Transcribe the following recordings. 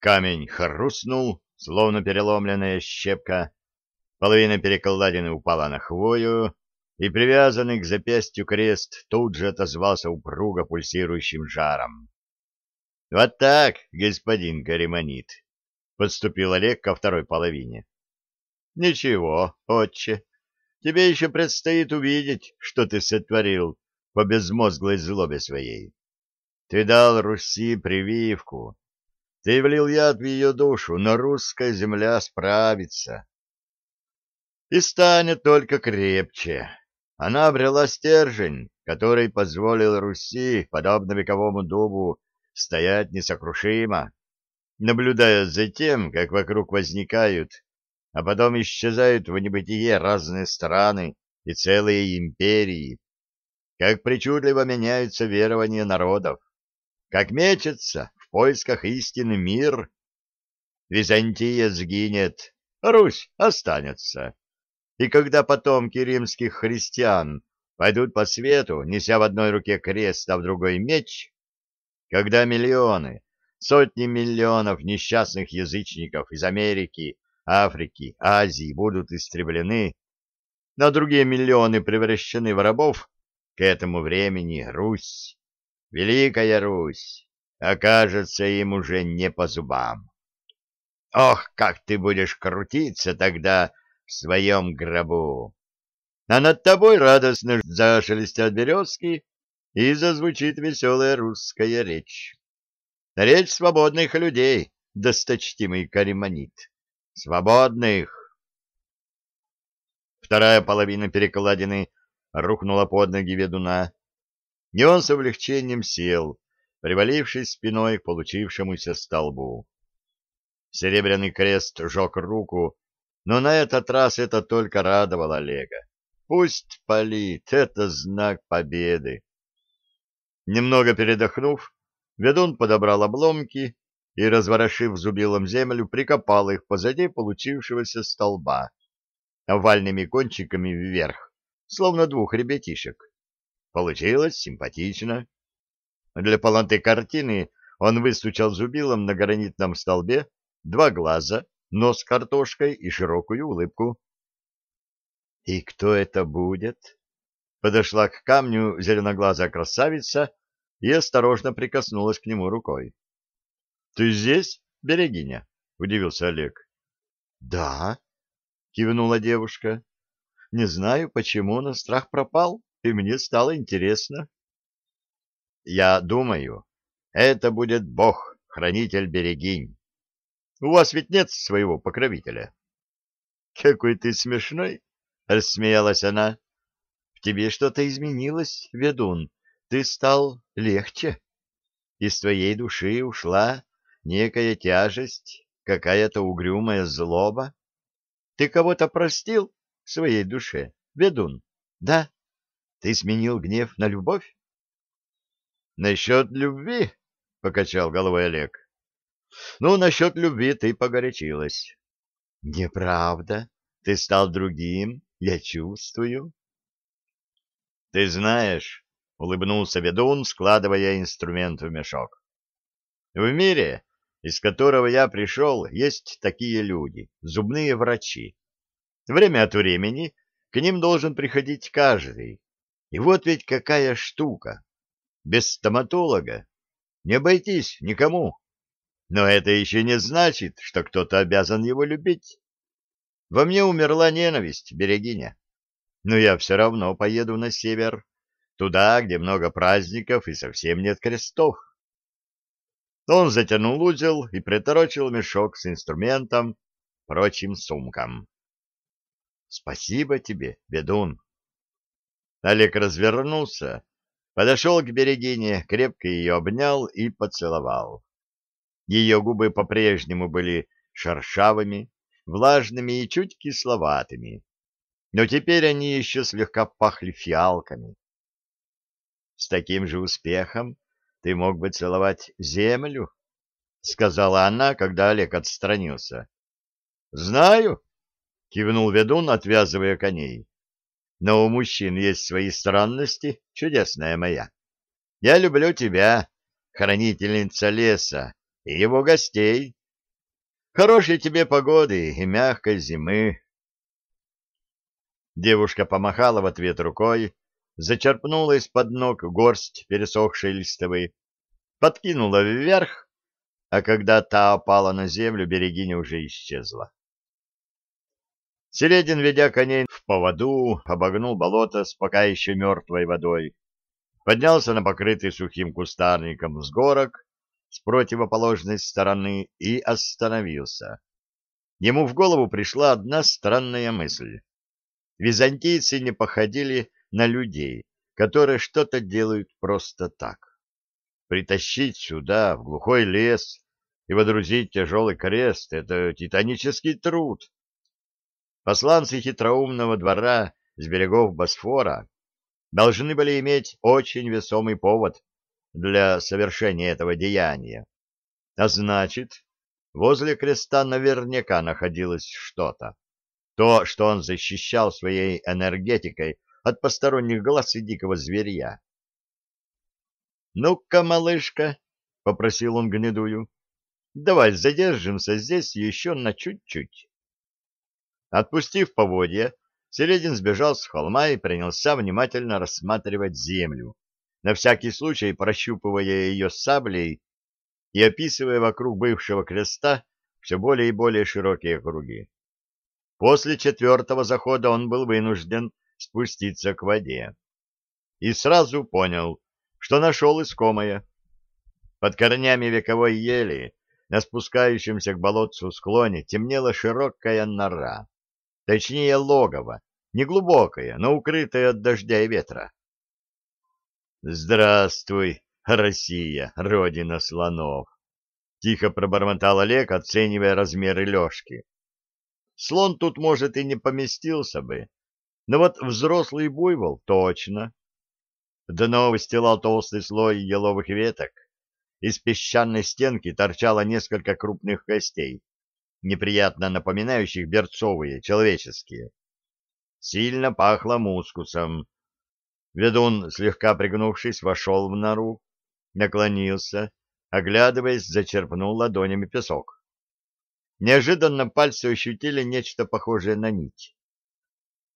Камень хрустнул, словно переломленная щепка. Половина перекладины упала на хвою, и привязанный к запястью крест тут же отозвался упруго пульсирующим жаром. — Вот так, господин Кариманит, — подступил Олег ко второй половине. — Ничего, отче, тебе еще предстоит увидеть, что ты сотворил по безмозглой злобе своей. Ты дал Руси прививку, ты влил яд в ее душу, но русская земля справится. И станет только крепче. Она обрела стержень, который позволил Руси, подобно вековому дубу, стоять несокрушимо, наблюдая за тем, как вокруг возникают, а потом исчезают в небытие разные страны и целые империи, как причудливо меняются верования народов, как мечется в поисках истины мир. Византия сгинет, Русь останется. И когда потомки римских христиан пойдут по свету, неся в одной руке крест, а в другой меч, когда миллионы, сотни миллионов несчастных язычников из Америки, Африки, Азии будут истреблены, но другие миллионы превращены в рабов, к этому времени Русь, Великая Русь, окажется им уже не по зубам. Ох, как ты будешь крутиться тогда в своем гробу! А над тобой радостно зашелестят березки, и зазвучит веселая русская речь. Речь свободных людей, досточтимый кариманит. Свободных! Вторая половина перекладины рухнула под ноги ведуна, и он с облегчением сел, привалившись спиной к получившемуся столбу. Серебряный крест жег руку, но на этот раз это только радовало Олега. Пусть палит, это знак победы. Немного передохнув, ведун подобрал обломки и, разворошив зубилом землю, прикопал их позади получившегося столба, овальными кончиками вверх, словно двух ребятишек. Получилось симпатично. Для полноты картины он выстучал зубилом на гранитном столбе два глаза, нос картошкой и широкую улыбку. — И кто это будет? Подошла к камню зеленоглазая красавица и осторожно прикоснулась к нему рукой. — Ты здесь, Берегиня? — удивился Олег. — Да, — кивнула девушка. — Не знаю, почему, но страх пропал, и мне стало интересно. — Я думаю, это будет Бог, хранитель Берегинь. У вас ведь нет своего покровителя. — Какой ты смешной! — рассмеялась она. — В тебе что-то изменилось, ведун. Ты стал легче. Из твоей души ушла некая тяжесть, какая-то угрюмая злоба. Ты кого-то простил в своей душе, ведун? Да? Ты сменил гнев на любовь? — Насчет любви, — покачал головой Олег. — Ну, насчет любви ты погорячилась. — Неправда. Ты стал другим, я чувствую. — Ты знаешь, — улыбнулся ведун, складывая инструмент в мешок. — В мире, из которого я пришел, есть такие люди, зубные врачи. Время от времени к ним должен приходить каждый. И вот ведь какая штука. Без стоматолога не обойтись никому. Но это еще не значит, что кто-то обязан его любить. Во мне умерла ненависть, берегиня. Но я все равно поеду на север, туда, где много праздников и совсем нет крестов. Он затянул узел и приторочил мешок с инструментом прочим сумкам. — Спасибо тебе, ведун. Олег развернулся, подошел к берегине, крепко ее обнял и поцеловал. Ее губы по-прежнему были шершавыми, влажными и чуть кисловатыми, но теперь они еще слегка пахли фиалками. С таким же успехом ты мог бы целовать землю, — сказала она, когда Олег отстранился. — Знаю, — кивнул ведун, отвязывая коней. — Но у мужчин есть свои странности, чудесная моя. Я люблю тебя, хранительница леса, и его гостей, Хорошей тебе погоды и мягкой зимы. Девушка помахала в ответ рукой, зачерпнула из-под ног горсть пересохшей листовой, подкинула вверх, а когда та опала на землю, берегиня уже исчезла. Середин, ведя коней в поводу, обогнул болото с пока еще мертвой водой, поднялся на покрытый сухим кустарником взгорок с противоположной стороны и остановился. Ему в голову пришла одна странная мысль. Византийцы не походили на людей, которые что-то делают просто так. Притащить сюда, в глухой лес, и водрузить тяжелый крест — это титанический труд. Посланцы хитроумного двора с берегов Босфора должны были иметь очень весомый повод для совершения этого деяния. А значит, возле креста наверняка находилось что-то. То, что он защищал своей энергетикой от посторонних глаз и дикого зверья. «Ну-ка, малышка», — попросил он гнедую, — «давай задержимся здесь еще на чуть-чуть». Отпустив поводья, Середин сбежал с холма и принялся внимательно рассматривать землю, на всякий случай прощупывая ее саблей и описывая вокруг бывшего креста все более и более широкие круги. После четвертого захода он был вынужден спуститься к воде. И сразу понял, что нашел искомое. Под корнями вековой ели на спускающемся к болотцу склоне темнела широкая нора, точнее логово, неглубокое, но укрытое от дождя и ветра. «Здравствуй, Россия, родина слонов!» — тихо пробормотал Олег, оценивая размеры лёжки. «Слон тут, может, и не поместился бы, но вот взрослый буйвол точно». Дно выстилал толстый слой еловых веток. Из песчаной стенки торчало несколько крупных костей, неприятно напоминающих берцовые, человеческие. Сильно пахло мускусом, Ведун, слегка пригнувшись, вошел в нору, наклонился, оглядываясь, зачерпнул ладонями песок. Неожиданно пальцы ощутили нечто похожее на нить.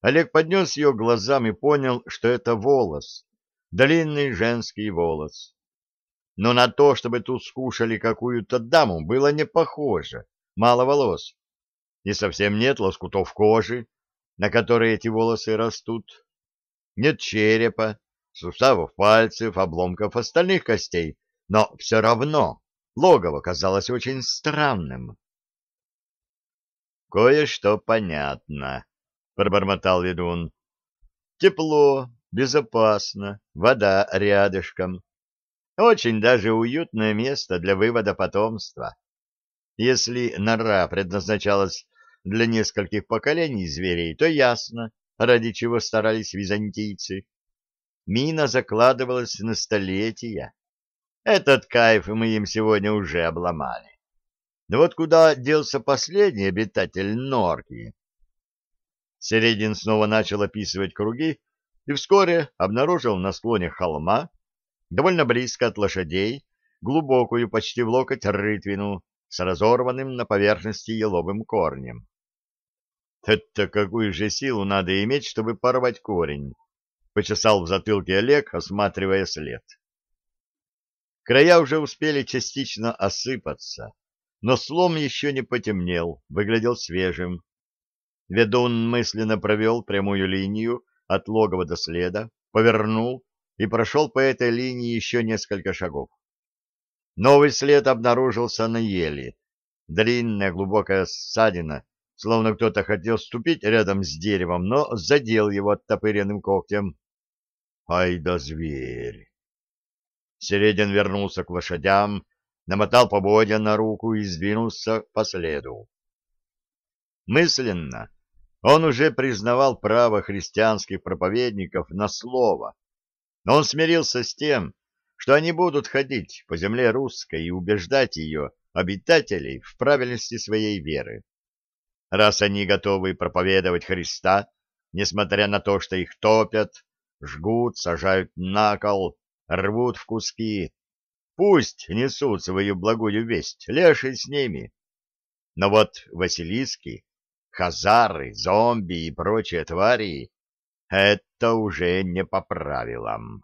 Олег поднес ее глазам и понял, что это волос, длинный женский волос. Но на то, чтобы тут скушали какую-то даму, было не похоже, мало волос. И совсем нет лоскутов кожи, на которой эти волосы растут нет черепа, суставов пальцев, обломков остальных костей, но все равно логово казалось очень странным. «Кое-что понятно», — пробормотал ведун. «Тепло, безопасно, вода рядышком. Очень даже уютное место для вывода потомства. Если нора предназначалась для нескольких поколений зверей, то ясно, ради чего старались византийцы. Мина закладывалась на столетия. Этот кайф мы им сегодня уже обломали. Но вот куда делся последний обитатель норки? Середин снова начал описывать круги и вскоре обнаружил на склоне холма, довольно близко от лошадей, глубокую, почти в локоть рытвину с разорванным на поверхности еловым корнем. Это какую же силу надо иметь, чтобы порвать корень? Почесал в затылке Олег, осматривая след. Края уже успели частично осыпаться, но слом еще не потемнел, выглядел свежим. Ведун мысленно провел прямую линию от логова до следа, повернул и прошел по этой линии еще несколько шагов. Новый след обнаружился на еле. Длинная глубокая ссадина словно кто-то хотел ступить рядом с деревом, но задел его оттопыренным когтем. Ай да зверь! Середин вернулся к лошадям, намотал поводья на руку и сдвинулся по следу. Мысленно он уже признавал право христианских проповедников на слово, но он смирился с тем, что они будут ходить по земле русской и убеждать ее обитателей в правильности своей веры раз они готовы проповедовать Христа, несмотря на то, что их топят, жгут, сажают на кол, рвут в куски. Пусть несут свою благую весть, леший с ними. Но вот Василиски, хазары, зомби и прочие твари — это уже не по правилам.